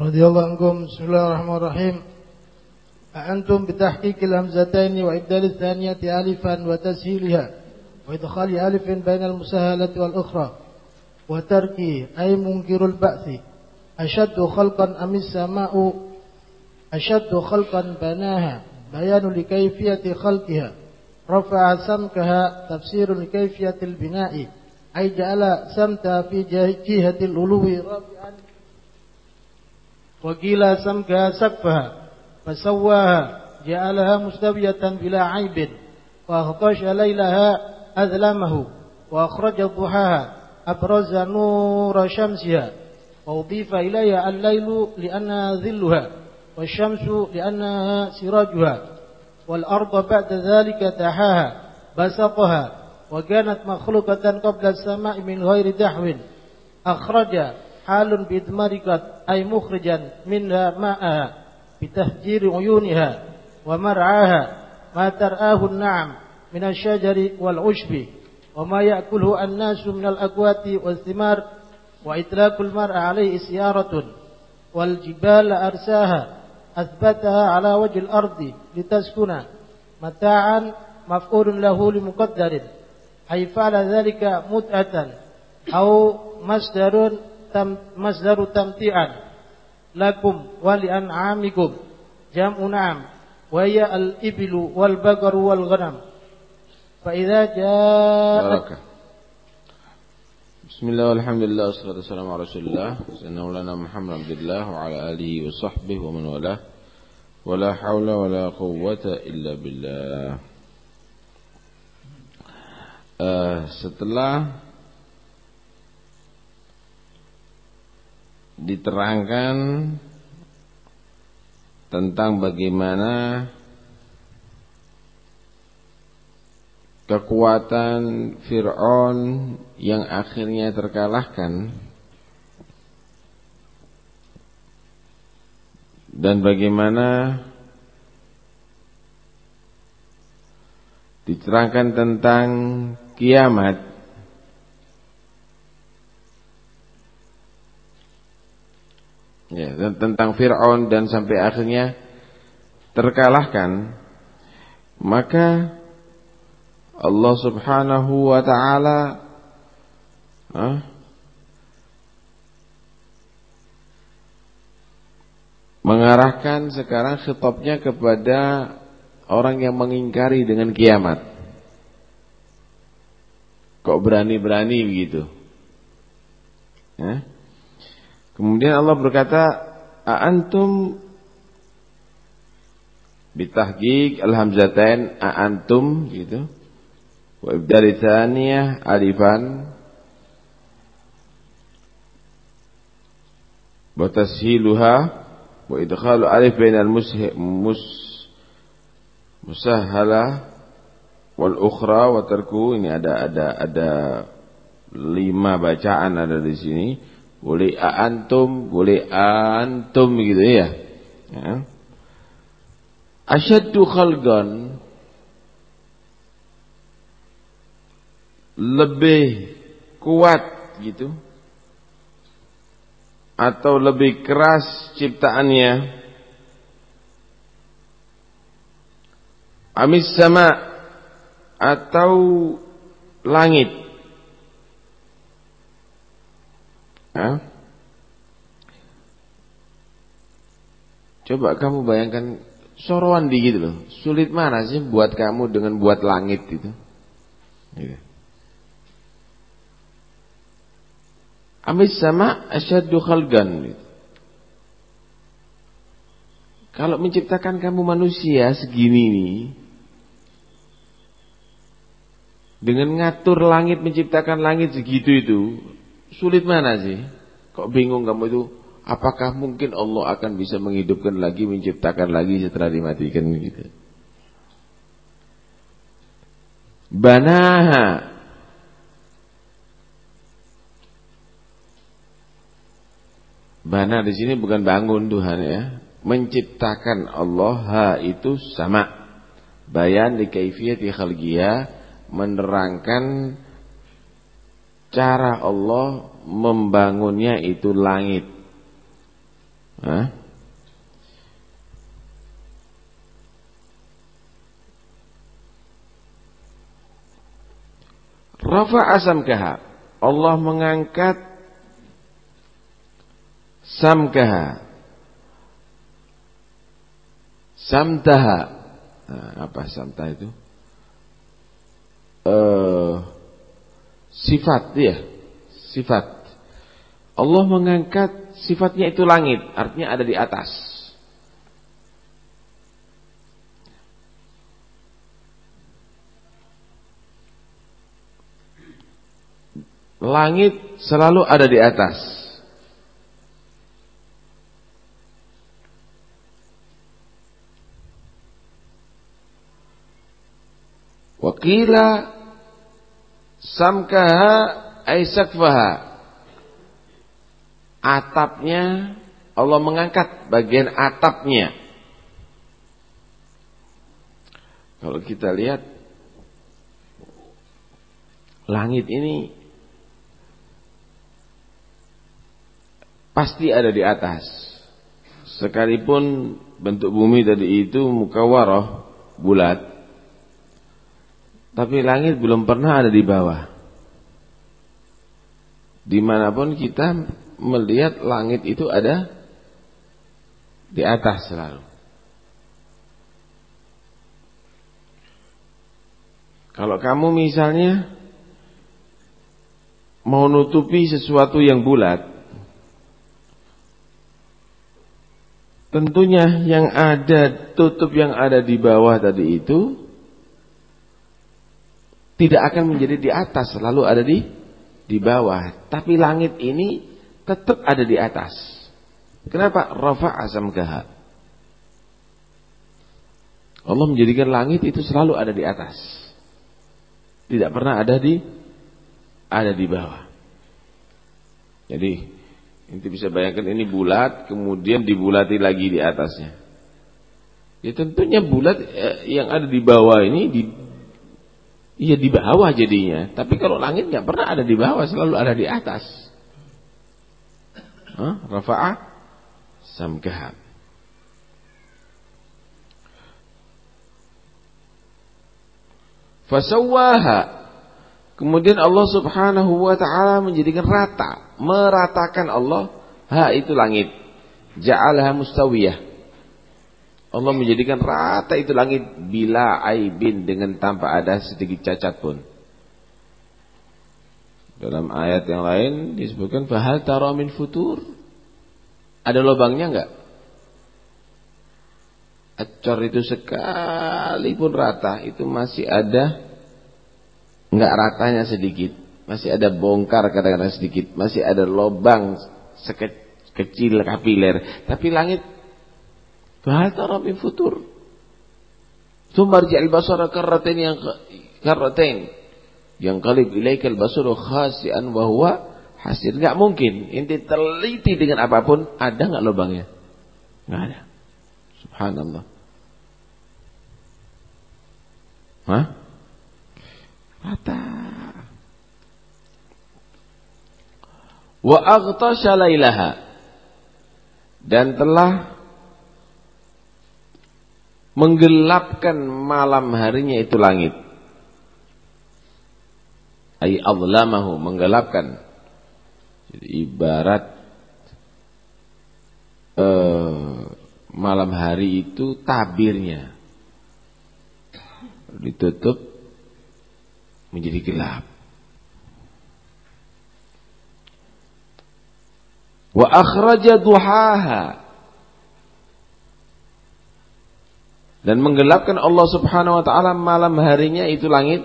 رضي الله عنكم بسم الله الرحمن الرحيم أأنتم بتحقيق الهمزتين وإبدال الثانية ألفا وتسهيلها وإدخال ألف بين المسهلة والأخرى وترك أي منكر البأس أشد خلقا أم السماء أشد خلقا بناها بيان لكيفية خلقها رفع سمكها تفسير لكيفية البناء أي جعل سمتها في جهة الألو رافعا وقيل سمكها سقفها فسواها جعلها مستوية بلا عيب وأغطش ليلها أذلمه وأخرج ضحاها أبرز نور شمسها وأضيف إليها الليل لأنها ذلها والشمس لأنها سراجها والأرض بعد ذلك تحاها بسطها وكانت مخلوقة قبل السماء من غير دحو أخرج حال بإدمار أي مخرجا منها ماءها بتهجير عيونها ومرعاها ما ترآه النعم من الشجر والعشب وما يأكله الناس من الأكوات والثمار وإطلاق المرء عليه سيارة والجبال أرساها أثبتها على وجه الأرض لتسكن متاعا مفعول له لمقدر أي فعل ذلك متعة أو مصدر تم مصدر تمتيعا لكم ولأنعامكم جمع نعم وهي الإبل والبقر والغنم فإذا جاءت بسم الله والحمد لله والصلاة والسلام على رسول الله سيدنا مولانا محمد عبد الله وعلى آله وصحبه ومن والاه ولا حول ولا قوة إلا بالله uh, setelah diterangkan tentang bagaimana kekuatan Fir'aun yang akhirnya terkalahkan dan bagaimana diterangkan tentang kiamat ya, tentang Fir'aun dan sampai akhirnya terkalahkan maka Allah subhanahu wa ta'ala mengarahkan sekarang khitabnya kepada orang yang mengingkari dengan kiamat kok berani-berani begitu? Kemudian Allah berkata, "A'antum bitahqiq alhamzatain a'antum gitu. Wa ibdal tsaniyah alifan. Wa tashiluha wa idkhalu alif bainal mus musahhala wal ukhra wa tarku. Ini ada ada ada lima bacaan ada di sini boleh antum, boleh antum gitu ya. ya. Asyaddu khalgan lebih kuat gitu atau lebih keras ciptaannya amis sama atau langit Coba kamu bayangkan soroan di gitu loh. Sulit mana sih buat kamu dengan buat langit itu? Gitu. Amis sama asyaddu khalgan. Gitu. Kalau menciptakan kamu manusia segini nih, dengan ngatur langit menciptakan langit segitu itu Sulit mana sih? Kok bingung kamu itu? Apakah mungkin Allah akan bisa menghidupkan lagi, menciptakan lagi setelah dimatikan gitu? Banaha Bana di sini bukan bangun Tuhan ya. Menciptakan Allah ha itu sama. Bayan di kaifiyati khalqiyah menerangkan cara Allah membangunnya itu langit. Hah? Rafa asamkaha. Allah mengangkat samkaha. Samtaha. Nah, apa samta itu? Uh, sifat ya, sifat. Allah mengangkat sifatnya itu langit, artinya ada di atas. Langit selalu ada di atas. Wakila samkaha aisakfaha. Atapnya Allah mengangkat bagian atapnya. Kalau kita lihat langit ini pasti ada di atas. Sekalipun bentuk bumi tadi itu mukawarah, bulat. Tapi langit belum pernah ada di bawah. Di mana pun kita melihat langit itu ada di atas selalu. Kalau kamu misalnya mau nutupi sesuatu yang bulat, Tentunya yang ada tutup yang ada di bawah tadi itu tidak akan menjadi di atas, selalu ada di di bawah. Tapi langit ini tetap ada di atas. Kenapa? Rafa asam gaha. Allah menjadikan langit itu selalu ada di atas. Tidak pernah ada di ada di bawah. Jadi Nanti bisa bayangkan ini bulat, kemudian dibulati lagi di atasnya. Ya tentunya bulat eh, yang ada di bawah ini di Iya di bawah jadinya. Tapi kalau langit nggak pernah ada di bawah, selalu ada di atas. Hah? Rafa'ah samkaha. Fasawaha Kemudian Allah subhanahu wa ta'ala menjadikan rata. Meratakan Allah. Ha itu langit. Ja'alaha mustawiyah. Allah menjadikan rata itu langit. Bila aibin dengan tanpa ada sedikit cacat pun. Dalam ayat yang lain disebutkan. Fahal tara min futur. Ada lubangnya enggak? Acor itu sekalipun rata. Itu masih ada Enggak ratanya sedikit. Masih ada bongkar kadang-kadang sedikit. Masih ada lubang sekecil kapiler. Tapi langit. Fahal min futur. Sumbar ja'al basara karratain yang karratain. Yang kali ilaikal basaru khasian bahwa hasil. Enggak mungkin. Inti teliti dengan apa pun. Ada enggak lubangnya? Enggak ada. Subhanallah. Hah? Rata. Wa aghtasha lailaha dan telah menggelapkan malam harinya itu langit. Ay adlamahu menggelapkan. Jadi ibarat eh, malam hari itu tabirnya ditutup menjadi gelap. Wa akhraja duhaha dan menggelapkan Allah Subhanahu wa taala malam harinya itu langit.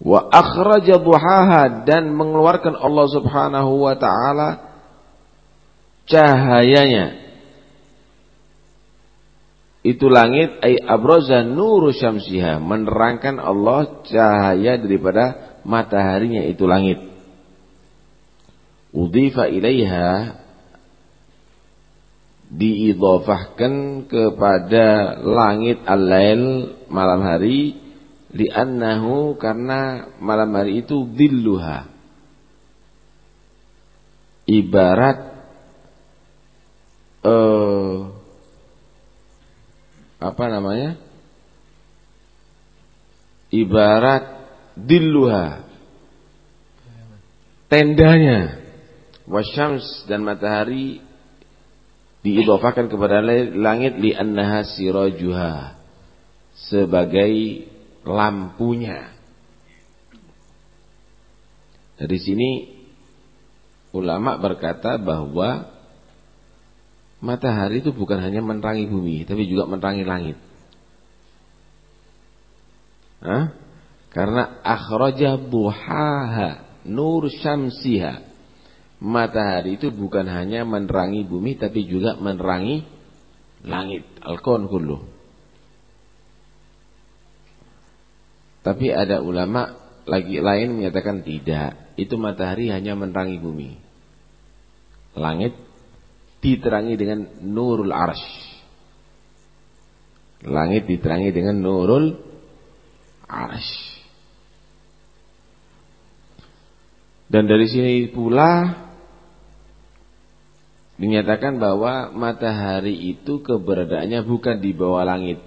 Wa akhraja duhaha dan mengeluarkan Allah Subhanahu wa taala cahayanya. Itu langit ay abraza nuru syamsiha menerangkan Allah cahaya daripada mataharinya itu langit. Udhifa ilaiha diidhafahkan kepada langit al-lail malam hari li'annahu karena malam hari itu dilluha ibarat eh, apa namanya? Ibarat dilluha tendanya wasyams dan matahari diidofakan kepada langit li annaha sirajuha sebagai lampunya. Dari sini ulama berkata bahwa matahari itu bukan hanya menerangi bumi, tapi juga menerangi langit. Hah? Karena akhraja buhaha nur syamsiha matahari itu bukan hanya menerangi bumi tapi juga menerangi langit al-kaun. Tapi ada ulama lagi lain menyatakan tidak, itu matahari hanya menerangi bumi. Langit diterangi dengan nurul arsh. Langit diterangi dengan nurul arsh. Dan dari sini pula dinyatakan bahwa matahari itu keberadaannya bukan di bawah langit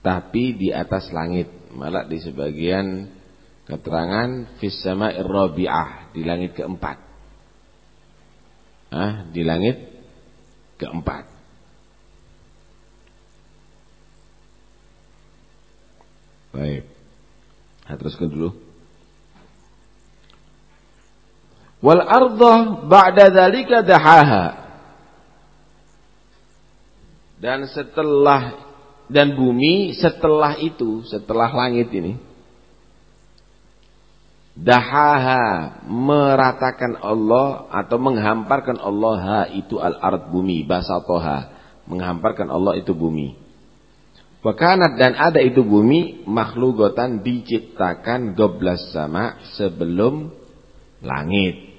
tapi di atas langit. Malah di sebagian keterangan fis sama'ir rabi'ah di langit keempat. Ah di langit keempat. Baik. Teruskan dulu Wal ardah ba'da dzalika dahaha. Dan setelah dan bumi setelah itu, setelah langit ini dahaha meratakan Allah atau menghamparkan Allah ha itu al-ard bumi basatoha menghamparkan Allah itu bumi. Wakanat dan ada itu bumi makhlugotan diciptakan goblas sama sebelum langit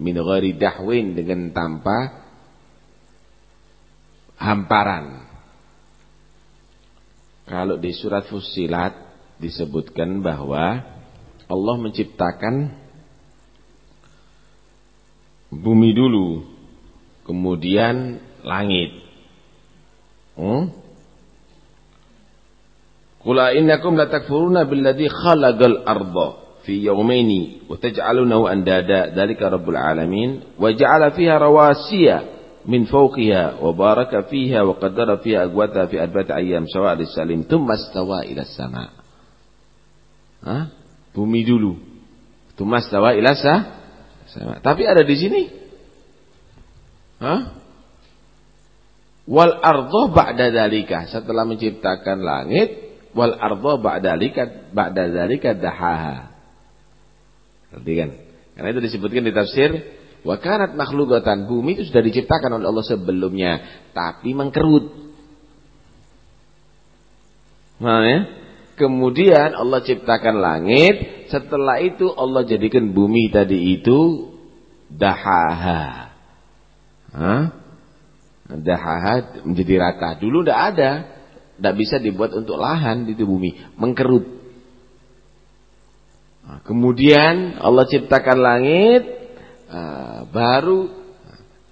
min ghairi dahwin dengan tanpa hamparan. Kalau di surat Fussilat disebutkan bahwa Allah menciptakan bumi dulu, kemudian langit. Hmm? Qul innakum latakfuruna billadzi khalaqal arda في يومين وتجعلونه أندادا ذلك رب العالمين وجعل فيها رواسي من فوقها وبارك فيها وقدر فيها أقواتها في أربعة أيام سواء للسليم ثم استوى إلى السماء ها bumi dulu ثم استوى إلى السماء tapi ada di sini Hah? wal ardo ba'da dalika setelah menciptakan langit wal ardo ba'da dalika ba'da dalika dahaha Perhatikan. Karena itu disebutkan di tafsir wa kanat makhlukatan bumi itu sudah diciptakan oleh Allah sebelumnya, tapi mengkerut. Nah, ya? Kemudian Allah ciptakan langit, setelah itu Allah jadikan bumi tadi itu dahaha. Hah? Dahaha menjadi rata. Dulu tidak ada, tidak bisa dibuat untuk lahan di bumi, mengkerut. Nah, kemudian Allah ciptakan langit, uh, baru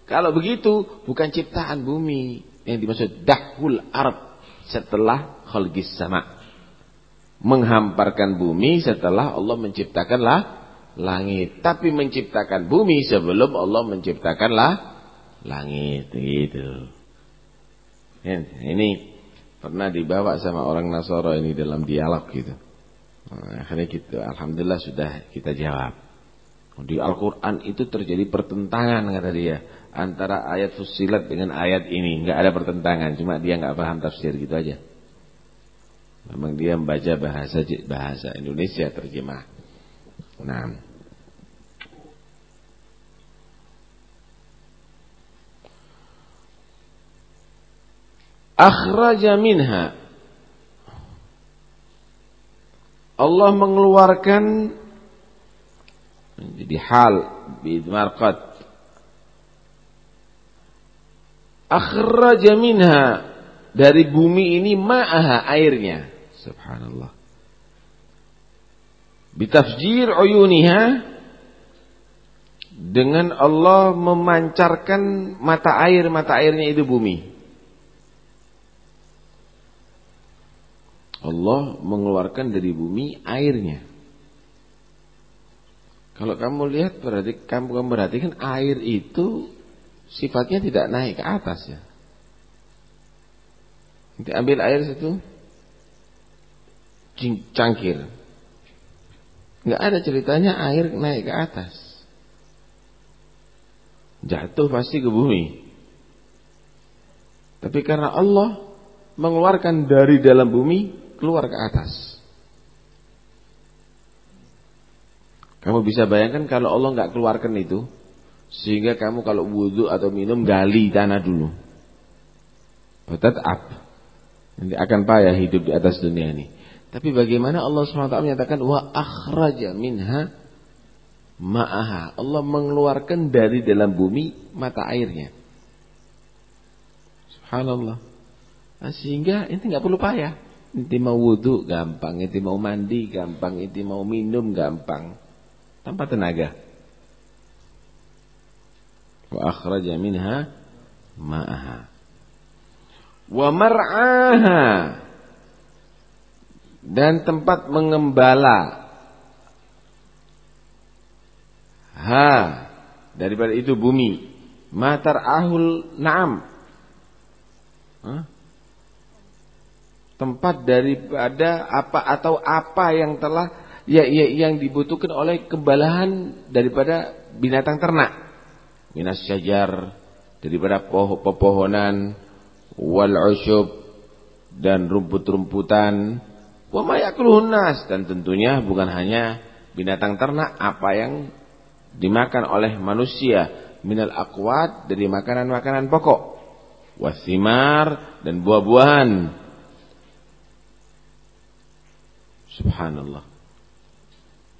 kalau begitu bukan ciptaan bumi yang dimaksud dahul arab setelah khalqis sama. Menghamparkan bumi setelah Allah menciptakanlah langit. Tapi menciptakan bumi sebelum Allah menciptakanlah langit. Gitu. Ini pernah dibawa sama orang Nasoro ini dalam dialog gitu. Nah, akhirnya gitu. Alhamdulillah sudah kita jawab. Di Al-Quran itu terjadi pertentangan kata dia. Antara ayat fusilat dengan ayat ini. nggak ada pertentangan. Cuma dia nggak paham tafsir gitu aja. Memang dia membaca bahasa bahasa Indonesia terjemah. Nah. Akhraja minha Allah mengeluarkan jadi hal bidmarqat akhraja minha dari bumi ini ma'aha airnya. Subhanallah. Bitafjir uyuniha dengan Allah memancarkan mata air, mata airnya itu bumi. Allah mengeluarkan dari bumi airnya. Kalau kamu lihat berarti kamu, kamu perhatikan air itu sifatnya tidak naik ke atas ya. Nanti ambil air situ cangkir. Enggak ada ceritanya air naik ke atas jatuh pasti ke bumi. Tapi karena Allah mengeluarkan dari dalam bumi keluar ke atas. Kamu bisa bayangkan kalau Allah nggak keluarkan itu, sehingga kamu kalau wudhu atau minum gali tanah dulu. up, Nanti akan payah hidup di atas dunia ini. Tapi bagaimana Allah SWT menyatakan wa akhraja minha ma'aha. Allah mengeluarkan dari dalam bumi mata airnya. Subhanallah. Nah, sehingga ini nggak perlu payah. Inti mau wudhu gampang, inti mau mandi gampang, inti mau minum gampang. Tanpa tenaga. Wa akhraja minha ma'aha. Wa mar'aha. Dan tempat mengembala ha daripada itu bumi matar ahul naam Hah? Tempat daripada apa atau apa yang telah ya, ya yang dibutuhkan oleh kebalahan daripada binatang ternak. Minas syajar daripada poh pepohonan wal usyub dan rumput-rumputan. Wa dan tentunya bukan hanya binatang ternak apa yang dimakan oleh manusia. Minal akwat dari makanan-makanan pokok. Wasimar dan buah-buahan subhanallah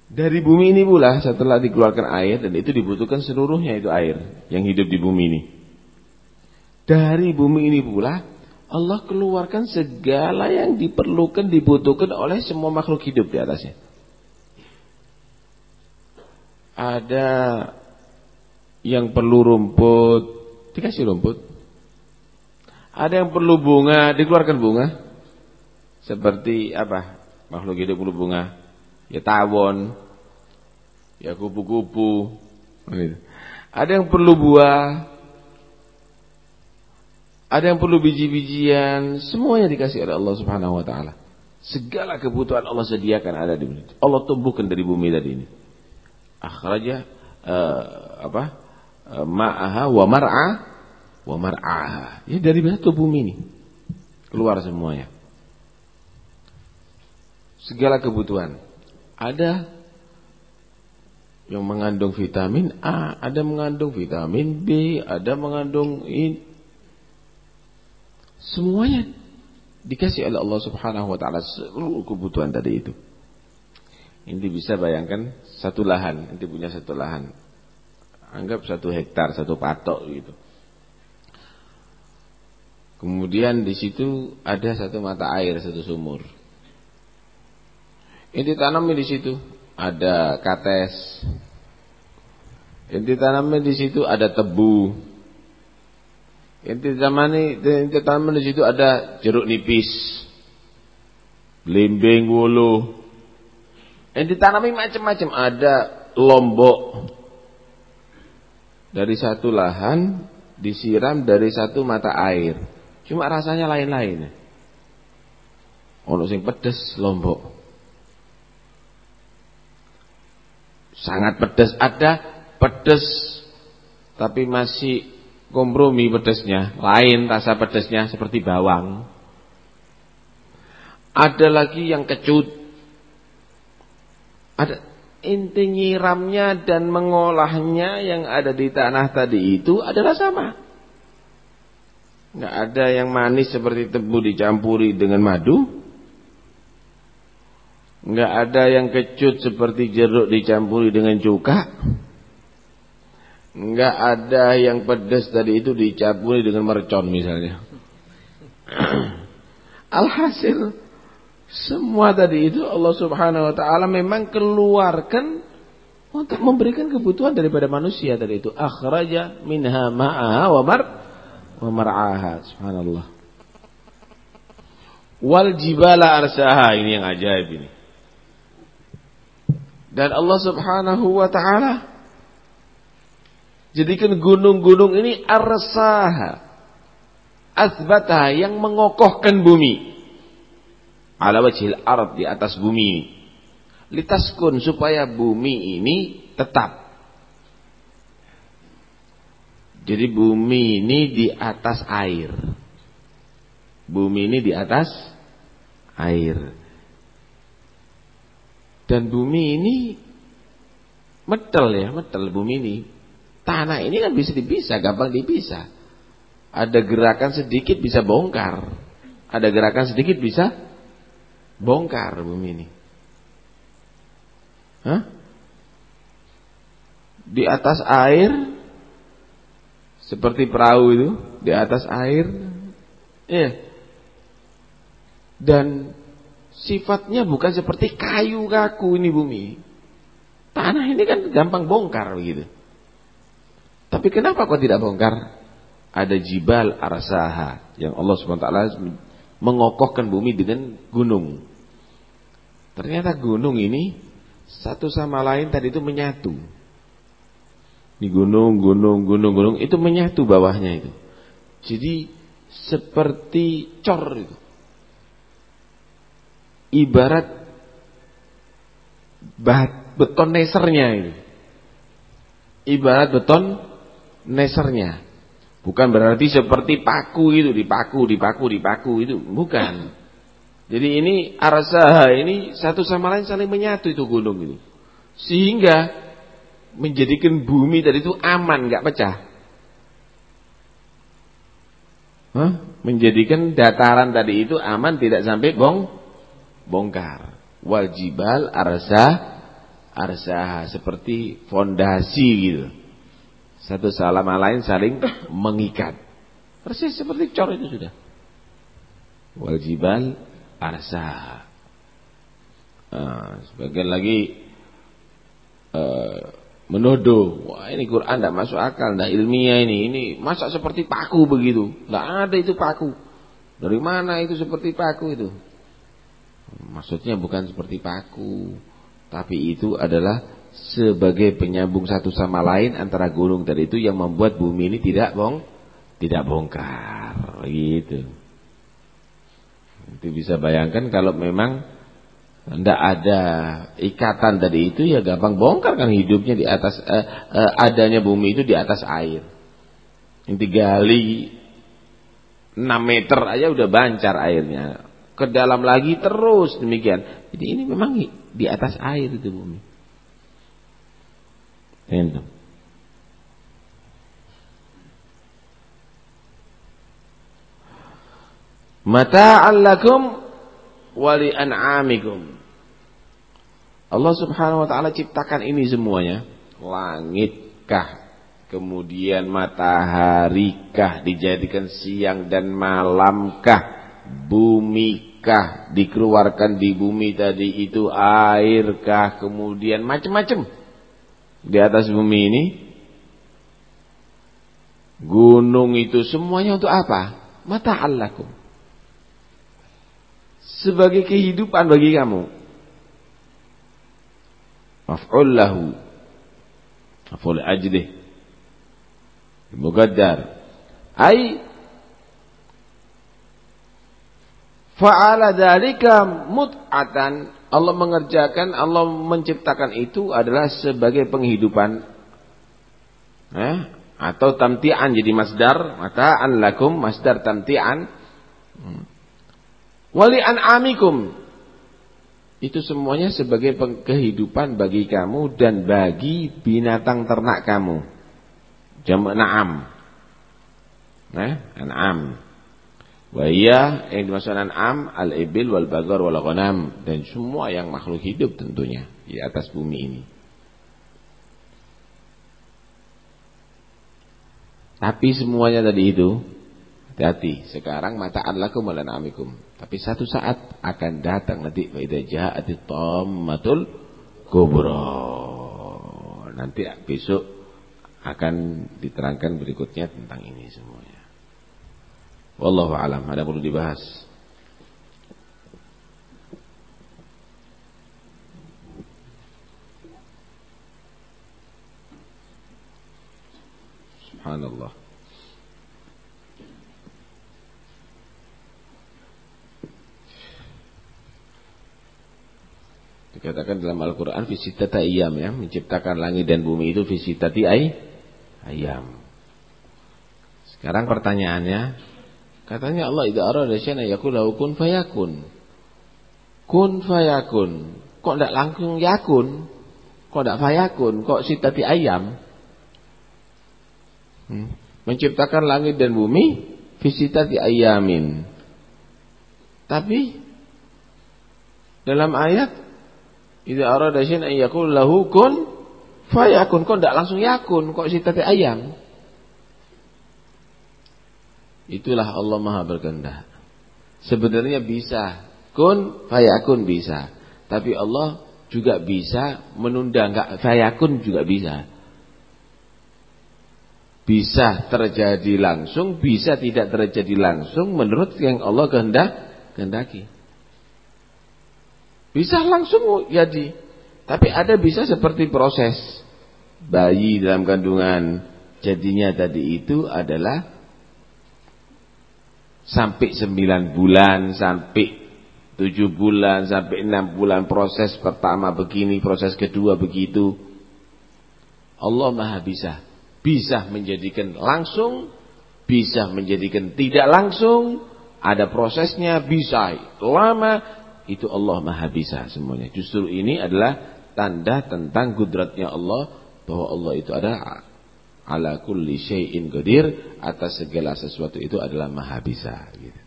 dari bumi ini pula setelah dikeluarkan air dan itu dibutuhkan seluruhnya itu air yang hidup di bumi ini dari bumi ini pula Allah keluarkan segala yang diperlukan dibutuhkan oleh semua makhluk hidup di atasnya ada yang perlu rumput, dikasih rumput. Ada yang perlu bunga, dikeluarkan bunga. Seperti apa? Makhluk hidup perlu bunga. Ya tawon, ya kupu-kupu. Ada yang perlu buah, ada yang perlu biji-bijian, semuanya dikasih oleh Allah Subhanahu wa taala. Segala kebutuhan Allah sediakan ada di bumi. Allah tumbuhkan dari bumi tadi ini. Akhraja uh, apa? Uh, ma'aha wa mar'a wa mar'aha. Ya dari batu bumi ini? Keluar semuanya segala kebutuhan ada yang mengandung vitamin A, ada mengandung vitamin B, ada mengandung ini. Semuanya dikasih oleh Allah Subhanahu wa taala seluruh kebutuhan tadi itu. Ini bisa bayangkan satu lahan, nanti punya satu lahan. Anggap satu hektar, satu patok gitu. Kemudian di situ ada satu mata air, satu sumur. Ini tanamnya di situ ada kates. Ini tanamnya di situ ada tebu. Inti zamani, inti tanamnya di situ ada jeruk nipis, belimbing wulu, yang ditanami macam-macam. Ada lombok. Dari satu lahan disiram dari satu mata air. Cuma rasanya lain-lain. Ono sing pedes lombok. Sangat pedes ada pedes tapi masih kompromi pedesnya, lain rasa pedesnya seperti bawang. Ada lagi yang kecut ada inti nyiramnya dan mengolahnya yang ada di tanah tadi itu adalah sama. Nggak ada yang manis seperti tebu dicampuri dengan madu. Nggak ada yang kecut seperti jeruk dicampuri dengan cuka. Nggak ada yang pedas tadi itu dicampuri dengan mercon misalnya. Alhasil semua tadi itu Allah Subhanahu wa taala memang keluarkan untuk memberikan kebutuhan daripada manusia tadi itu. Akhraja minha ma'aha wa mar wa mar'aha. Subhanallah. Wal jibala arsaha. Ini yang ajaib ini dan Allah Subhanahu wa taala jadikan gunung-gunung ini arsaha asbataha yang mengokohkan bumi ala wajhil ard di atas bumi ini litaskun supaya bumi ini tetap. Jadi bumi ini di atas air. Bumi ini di atas air. Dan bumi ini metel ya, metel bumi ini. Tanah ini kan bisa dipisah, gampang dipisah. Ada gerakan sedikit bisa bongkar. Ada gerakan sedikit bisa bongkar bumi ini. Hah? Di atas air seperti perahu itu di atas air. Ya. Dan sifatnya bukan seperti kayu kaku ini bumi. Tanah ini kan gampang bongkar begitu. Tapi kenapa kok tidak bongkar? Ada jibal arsaha yang Allah SWT mengokohkan bumi dengan gunung. Ternyata gunung ini satu sama lain tadi itu menyatu. Di gunung, gunung, gunung, gunung itu menyatu bawahnya itu. Jadi seperti cor itu. Ibarat beton nesernya itu. Ibarat beton nesernya. Bukan berarti seperti paku itu, dipaku, dipaku, dipaku itu, bukan. Jadi ini arsaha ini satu sama lain saling menyatu itu gunung itu. Sehingga menjadikan bumi tadi itu aman, nggak pecah. Hah? Menjadikan dataran tadi itu aman tidak sampai bong bongkar. Wajibal arsa arsaha seperti fondasi gitu. Satu sama lain saling mengikat. Persis seperti cor itu sudah. Wajibal arsa. Nah, sebagian lagi uh, menuduh, wah ini Quran tidak masuk akal, tidak ilmiah ini, ini masa seperti paku begitu, tidak ada itu paku. Dari mana itu seperti paku itu? Maksudnya bukan seperti paku, tapi itu adalah sebagai penyambung satu sama lain antara gunung tadi itu yang membuat bumi ini tidak bong, tidak bongkar, gitu. Itu bisa bayangkan kalau memang tidak ada ikatan tadi itu ya gampang bongkar kan hidupnya di atas eh, eh, adanya bumi itu di atas air. Yang digali 6 meter aja udah bancar airnya. Ke dalam lagi terus demikian. Jadi ini memang di atas air itu bumi. Entah. mata'an lakum wali an'amikum. Allah Subhanahu wa taala ciptakan ini semuanya. Langitkah, kemudian mataharikah dijadikan siang dan malamkah, bumikah dikeluarkan di bumi tadi itu airkah, kemudian macam-macam di atas bumi ini. Gunung itu semuanya untuk apa? Mata'an lakum sebagai kehidupan bagi kamu. Maf'ul lahu. Maf'ul ajdih. Mugaddar. Fa'ala dalika mut'atan Allah mengerjakan, Allah menciptakan itu adalah sebagai penghidupan eh? atau tamtian jadi masdar, mata'an lakum masdar tamtian. Hmm. Wali an'amikum. Itu semuanya sebagai kehidupan bagi kamu dan bagi binatang ternak kamu. Jamak na'am. Nah, an'am. Wa iya yang dimaksud an'am al-ibil wal bagar wal ghanam dan semua yang makhluk hidup tentunya di atas bumi ini. Tapi semuanya tadi itu hati-hati. Sekarang mata lakum wa amikum. Tapi satu saat akan datang nanti wa idza ja'atit tammatul kubra. nanti besok akan diterangkan berikutnya tentang ini semuanya. Wallahu alam, ada perlu dibahas. Subhanallah. Dikatakan dalam Al-Quran Visitata iyam ya Menciptakan langit dan bumi itu Visitati ay, ayam Sekarang pertanyaannya Katanya Allah Idza arada syana yakulahu kun fayakun. Kun fayakun. Kok tidak langsung yakun? Kok tidak fayakun? Kok sitati ayam? Hmm. Menciptakan langit dan bumi Visitati ayamin. Tapi Dalam ayat Idza arada syai'an lahu kun fayakun. Kok tidak langsung yakun, kok sifat ayam. Itulah Allah Maha berkehendak. Sebenarnya bisa kun fayakun bisa. Tapi Allah juga bisa menunda enggak fayakun juga bisa. Bisa terjadi langsung, bisa tidak terjadi langsung menurut yang Allah kehendak kehendaki. Bisa langsung jadi. Tapi ada bisa seperti proses bayi dalam kandungan. Jadinya tadi itu adalah sampai 9 bulan, sampai 7 bulan, sampai 6 bulan proses pertama begini, proses kedua begitu. Allah Maha bisa. Bisa menjadikan langsung, bisa menjadikan tidak langsung, ada prosesnya, bisa lama, itu Allah Maha Bisa semuanya. Justru ini adalah tanda tentang kudratnya Allah bahwa Allah itu adalah ala kulli syai'in qadir atas segala sesuatu itu adalah Maha Bisa gitu.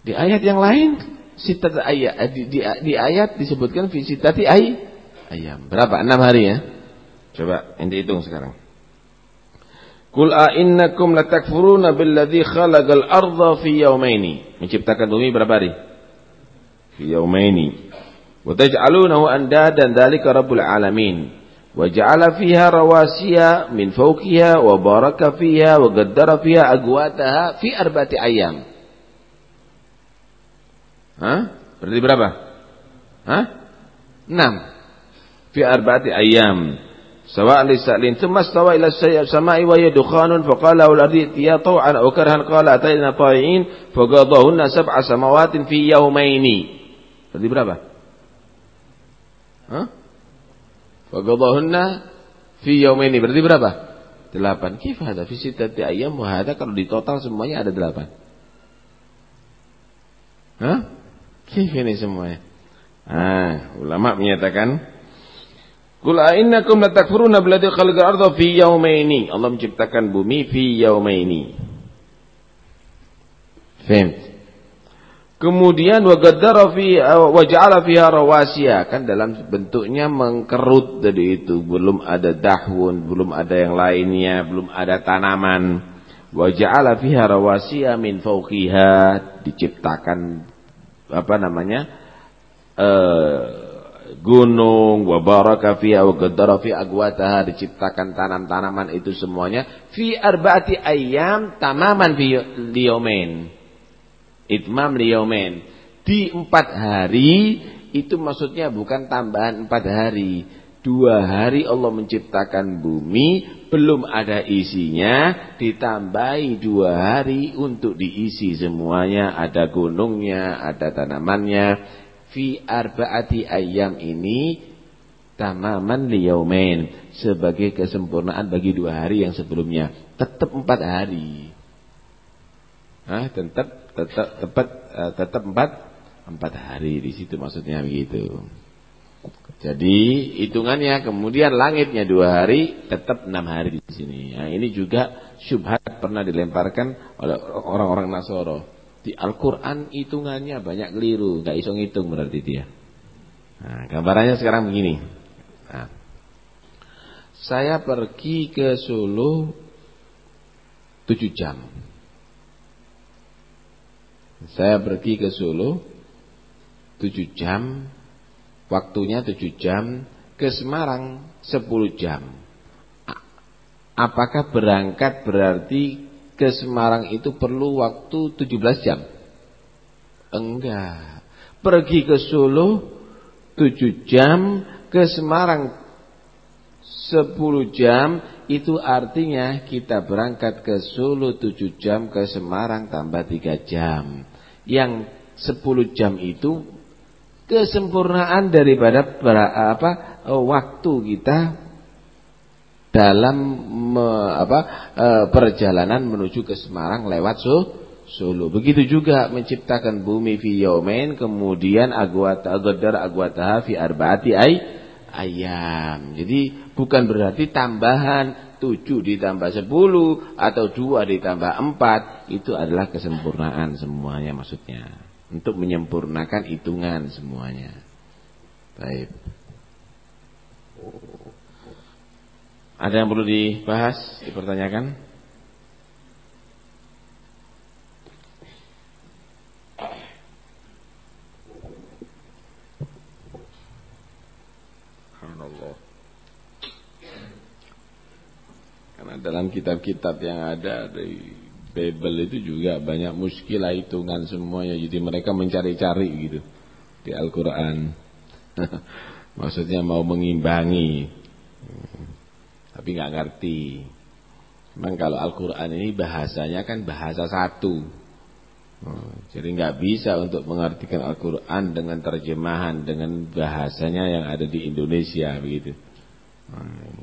Di ayat yang lain sitat ayat eh, di, di, di ayat disebutkan fi sitati ay ayam. Berapa? Enam hari ya. Coba ente hitung sekarang. Kul a innakum latakfuruna billadzi khalaqal arda fi yawmaini. Menciptakan bumi berapa hari? Fi yawmaini. Wa taj'alunahu andadan dzalika rabbul alamin. Wa ja'ala fiha rawasiya min fawqiha wa baraka fiha wa qaddara fiha aqwataha fi arba'ati ayyam. Hah? Berarti berapa? Hah? 6. Fi arba'ati ayyam. سواء للسائلين ثم استوى إلى السماء وهي دخان فقال له الأرض ائتيا طوعا أو كرها قال أتينا طائعين فقضاهن سبع سماوات في يومين Berarti berapa? Hah? Faqadahunna fi yaumaini. Berarti berapa? Delapan. Kif hada fi sittati ayyam wa kalau di total semuanya ada delapan. Hah? Kif ini semuanya? Ah, ulama menyatakan Qul a'innakum latakfuruna billadzi khalaqal arda fi yawmaini. Allah menciptakan bumi fi yawmaini. Faham? Kemudian wa gaddara fi wa ja'ala fiha rawasiya kan dalam bentuknya mengkerut dari itu belum ada dahun, belum ada yang lainnya, belum ada tanaman. Wa ja'ala fiha rawasiya min fawqiha diciptakan apa namanya? Eh gunung, wa baraka fiha wa qaddara diciptakan tanam-tanaman itu semuanya fi arba'ati ayyam tamaman fi liyaumain. Itmam liyaumain. Di empat hari itu maksudnya bukan tambahan empat hari. Dua hari Allah menciptakan bumi belum ada isinya ditambahi dua hari untuk diisi semuanya. Ada gunungnya ada tanamannya. Fi arbaati ayam ini tamaman liyaumain sebagai kesempurnaan bagi dua hari yang sebelumnya. Tetap empat hari. Hah, tetap tetap tepat uh, tetap empat empat hari di situ maksudnya begitu jadi hitungannya kemudian langitnya dua hari tetap enam hari di sini nah, ini juga syubhat pernah dilemparkan oleh orang-orang Nasoro di Al-Quran hitungannya banyak keliru, nggak iso ngitung berarti dia. Nah, gambarannya sekarang begini. Nah, saya pergi ke Solo 7 jam. Saya pergi ke Solo 7 jam, waktunya 7 jam, ke Semarang 10 jam. Apakah berangkat berarti ke Semarang itu perlu waktu 17 jam? Enggak. Pergi ke Solo 7 jam, ke Semarang 10 jam, itu artinya kita berangkat ke Solo 7 jam, ke Semarang tambah 3 jam. Yang 10 jam itu kesempurnaan daripada apa waktu kita dalam me, apa, e, perjalanan menuju ke Semarang lewat so, Solo. Begitu juga menciptakan bumi fi yaumain kemudian agwata agadar agwataha fi arbaati ay ayam. Jadi bukan berarti tambahan 7 ditambah 10 atau 2 ditambah 4 itu adalah kesempurnaan semuanya maksudnya. Untuk menyempurnakan hitungan semuanya. Baik. Ada yang perlu dibahas, dipertanyakan? Karena dalam kitab-kitab yang ada di Bible itu juga banyak muskilah hitungan semuanya. Jadi mereka mencari-cari gitu di Al-Quran. Maksudnya mau mengimbangi tapi nggak ngerti. Memang kalau Al-Quran ini bahasanya kan bahasa satu. Oh, jadi nggak bisa untuk mengartikan Al-Quran dengan terjemahan dengan bahasanya yang ada di Indonesia begitu.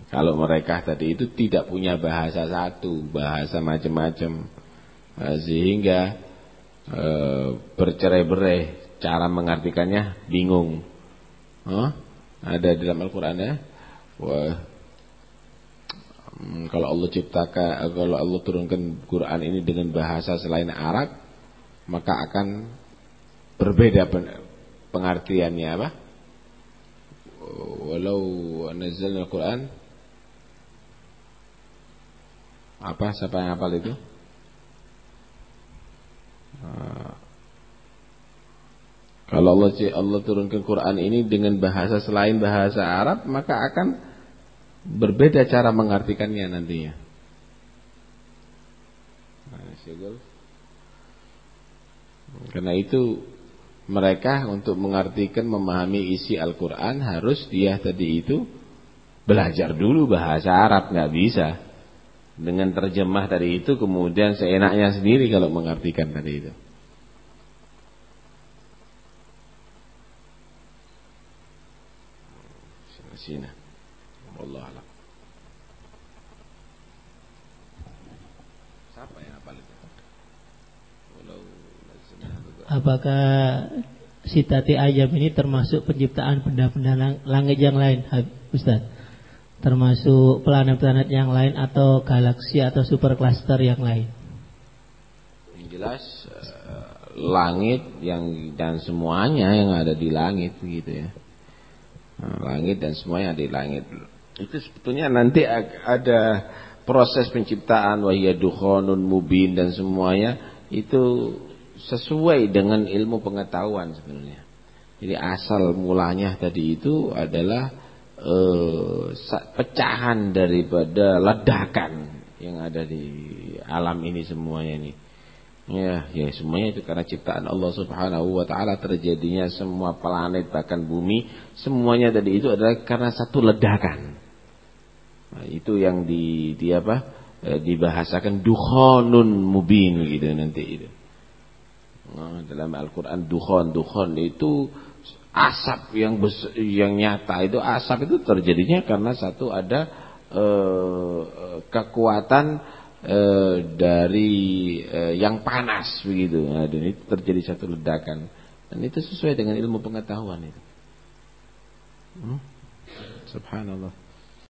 Kalau mereka tadi itu tidak punya bahasa satu, bahasa macam-macam, eh, sehingga e, bercerai-berai cara mengartikannya bingung. Oh, ada dalam Al-Quran ya. Wah, Hmm, kalau Allah ciptakan, kalau Allah turunkan Quran ini dengan bahasa selain Arab, maka akan berbeda pengertiannya apa? Walau nazalna Al-Quran apa siapa yang hafal itu? Ah. Kalau Allah Allah turunkan Quran ini dengan bahasa selain bahasa Arab, maka akan berbeda cara mengartikannya nantinya. Nah, Karena itu mereka untuk mengartikan memahami isi Al-Quran harus dia tadi itu belajar dulu bahasa Arab nggak bisa dengan terjemah dari itu kemudian seenaknya sendiri kalau mengartikan tadi itu. Sini. Allah alam. Siapa yang hafal itu? Apakah sitati ayam ini termasuk penciptaan benda-benda langit yang lain, Ustaz? Termasuk planet-planet yang lain atau galaksi atau supercluster yang lain? Yang jelas eh, langit yang dan semuanya yang ada di langit gitu ya. Nah, langit dan semuanya di langit itu sebetulnya nanti ada proses penciptaan wahya dukhonun mubin dan semuanya itu sesuai dengan ilmu pengetahuan sebenarnya. Jadi asal mulanya tadi itu adalah uh, pecahan daripada ledakan yang ada di alam ini semuanya ini. Ya, ya semuanya itu karena ciptaan Allah Subhanahu wa taala terjadinya semua planet bahkan bumi semuanya tadi itu adalah karena satu ledakan. Nah, itu yang di, di apa? E, dibahasakan dukhonun mubin gitu nanti itu. Nah, dalam Al-Qur'an dukhon dukhon itu asap yang besar, yang nyata itu asap itu terjadinya karena satu ada e, kekuatan e, dari e, yang panas begitu. Nah, dan itu terjadi satu ledakan dan itu sesuai dengan ilmu pengetahuan itu. Hmm? Subhanallah.